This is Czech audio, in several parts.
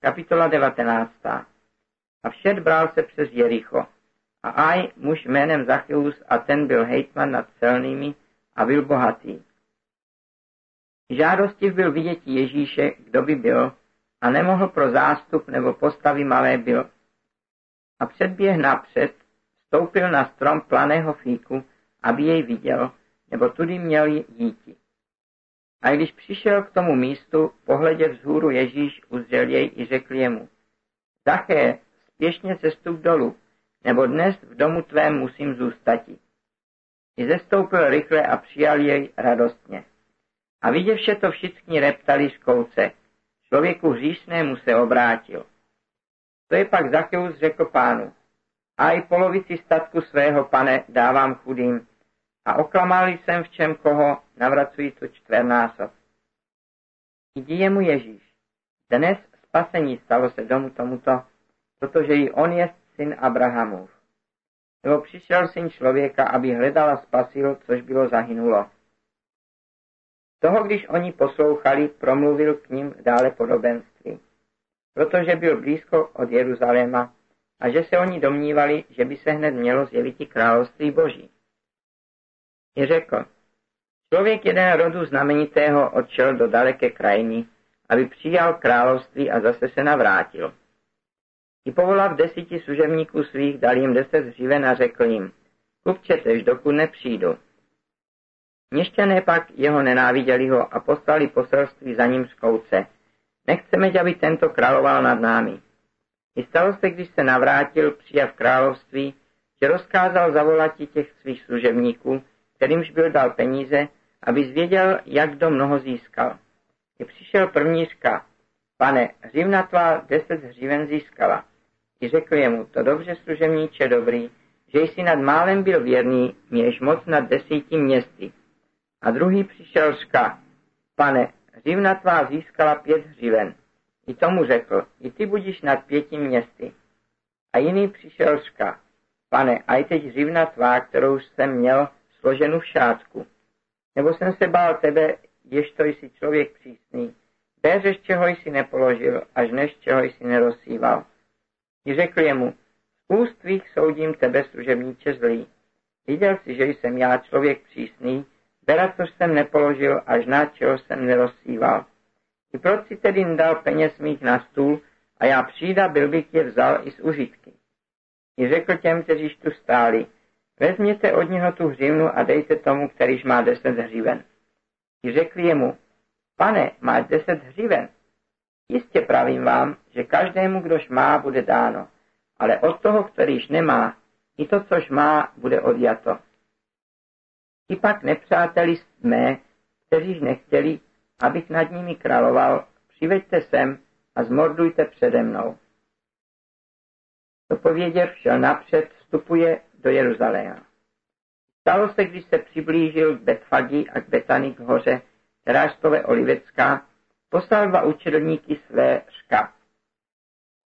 Kapitola 19. A všet bral se přes Jericho. A aj muž jménem Zachyus a ten byl hejtman nad celnými a byl bohatý. Žádostiv byl vidět Ježíše, kdo by byl, a nemohl pro zástup nebo postavy malé byl. A předběh napřed, stoupil na strom planého fíku, aby jej viděl, nebo tudy měl jíti. A když přišel k tomu místu, pohleděv vzhůru Ježíš uzřel jej i řekl jemu, Zaché, spěšně se stup dolů, nebo dnes v domu tvém musím zůstati. I zestoupil rychle a přijal jej radostně. A viděvše to všichni reptali z kouce. Člověku hříšnému se obrátil. To je pak Zacheus řekl pánu. A i polovici statku svého, pane, dávám chudým. A oklamal jsem v čem koho, navracují to čtvernásob. Jdi jemu Ježíš. Dnes spasení stalo se domu tomuto, protože i on je syn Abrahamův. Nebo přišel syn člověka, aby hledal a spasil, což bylo zahynulo. Toho, když oni poslouchali, promluvil k ním dále podobenství, protože byl blízko od Jeruzaléma a že se oni domnívali, že by se hned mělo zjevit i království boží. I řekl, člověk jeden rodu znamenitého odšel do daleké krajiny, aby přijal království a zase se navrátil. I povolav desíti služebníků svých, dal jim deset hříven a řekl jim, kupčetež, dokud nepřijdu. Měšťané pak jeho nenáviděli ho a poslali poselství za ním z kouce. Nechceme, aby tento královal nad námi. I stalo se, když se navrátil, přijav království, že rozkázal zavolat těch svých služebníků, kterýmž byl dal peníze, aby zvěděl, jak kdo mnoho získal. I přišel prvnířka, pane, hřivna tvá deset hřiven získala. I řekl jemu, to dobře služebníče dobrý, že jsi nad málem byl věrný, měš moc nad desíti městy. A druhý přišel řka, pane, hřivna tvá získala pět hřiven. I tomu řekl, i ty budíš nad pěti městy. A jiný přišel řka, pane, a i teď hřivna tvá, kterou jsem měl složenu v šátku. Nebo jsem se bál tebe, jež to jsi člověk přísný, Béřeš, čeho jsi nepoložil, až než čeho jsi nerozsíval. I řekl jemu, z úst tvých soudím tebe, služebníče zlý. Viděl jsi, že jsem já člověk přísný, bera, co jsem nepoložil, až na čeho jsem nerozsíval. I proč si tedy dal peněz mých na stůl a já přijda, byl bych je vzal i z užitky. I řekl těm, kteříž tu stáli, vezměte od něho tu hřivnu a dejte tomu, kterýž má deset hřiven. I řekli jemu, pane, máš deset hřiven. Jistě pravím vám, že každému, kdož má, bude dáno, ale od toho, kterýž nemá, i to, což má, bude odjato. I pak nepřáteli jsme, kteříž nechtěli, abych nad nimi královal, přiveďte sem a zmordujte přede mnou. To pověděv šel napřed, vstupuje do Jeruzaléma. Stalo se, když se přiblížil k Betfagi a k Betany k hoře, Ráštové Olivecká, poslal dva učedlníky své řka.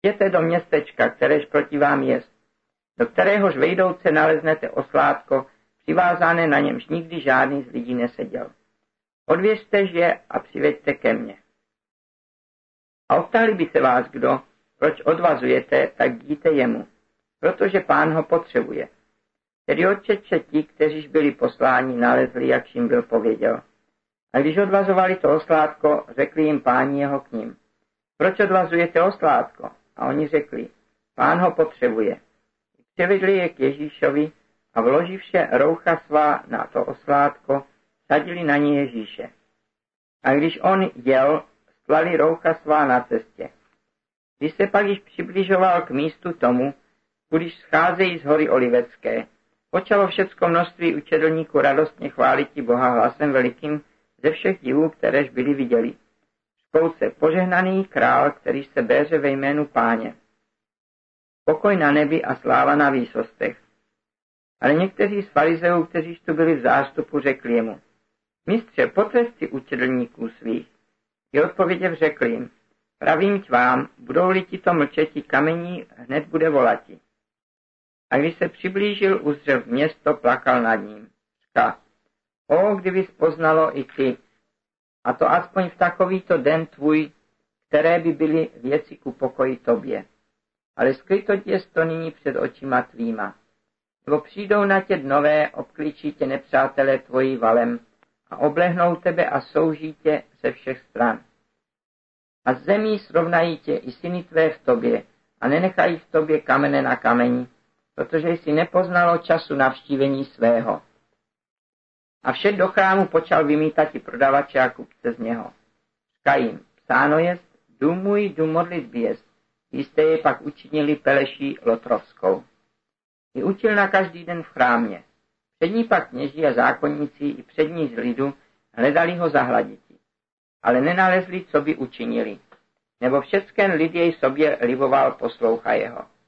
Jděte do městečka, kteréž proti vám je, do kteréhož vejdouce naleznete oslátko, přivázané na němž nikdy žádný z lidí neseděl. Odvěřte je a přiveďte ke mně. A optali by se vás kdo, proč odvazujete, tak díte jemu, protože pán ho potřebuje. Odčetče ti, kteříž byli posláni, nalezli, jak jim byl pověděl. A když odvazovali to oslátko, řekli jim páni jeho k ním. Proč odvazujete oslátko? A oni řekli, pán ho potřebuje. Přivedli je k Ježíšovi a vloživše roucha svá na to oslátko, sadili na ní Ježíše. A když on jel, sklali roucha svá na cestě. Když se pak již přibližoval k místu tomu, když scházejí z hory Olivecké, počalo všecko množství učedlníků radostně chválit Boha hlasem velikým ze všech divů, kteréž byli viděli. Škouce požehnaný král, který se béře ve jménu páně. Pokoj na nebi a sláva na výsostech. Ale někteří z farizeů, kteří tu byli v zástupu, řekli jemu, mistře, potrest si učedlníků svých. I odpověděv řekl jim, pravím vám, budou-li ti to mlčeti kamení, hned bude volati. A když se přiblížil, uzřel město, plakal nad ním. Říká, O, kdyby poznalo i ty, a to aspoň v takovýto den tvůj, které by byly věci ku pokoji tobě. Ale skryto tě to nyní před očima tvýma. Nebo přijdou na tě dnové, obklíčí tě nepřátelé tvojí valem a oblehnou tebe a souží tě ze všech stran. A zemí srovnají tě i syny tvé v tobě a nenechají v tobě kamene na kameni, protože jsi nepoznalo času navštívení svého. A vše do chrámu počal vymítat i prodavače a kupce z něho. Říká jim, psáno jest, dům můj, dům modlitby jest, jisté je pak učinili peleší Lotrovskou. I učil na každý den v chrámě. Přední pak kněží a zákonníci i přední z lidu hledali ho zahladiti, ale nenalezli, co by učinili, nebo všecken lid jej sobě liboval posloucha jeho.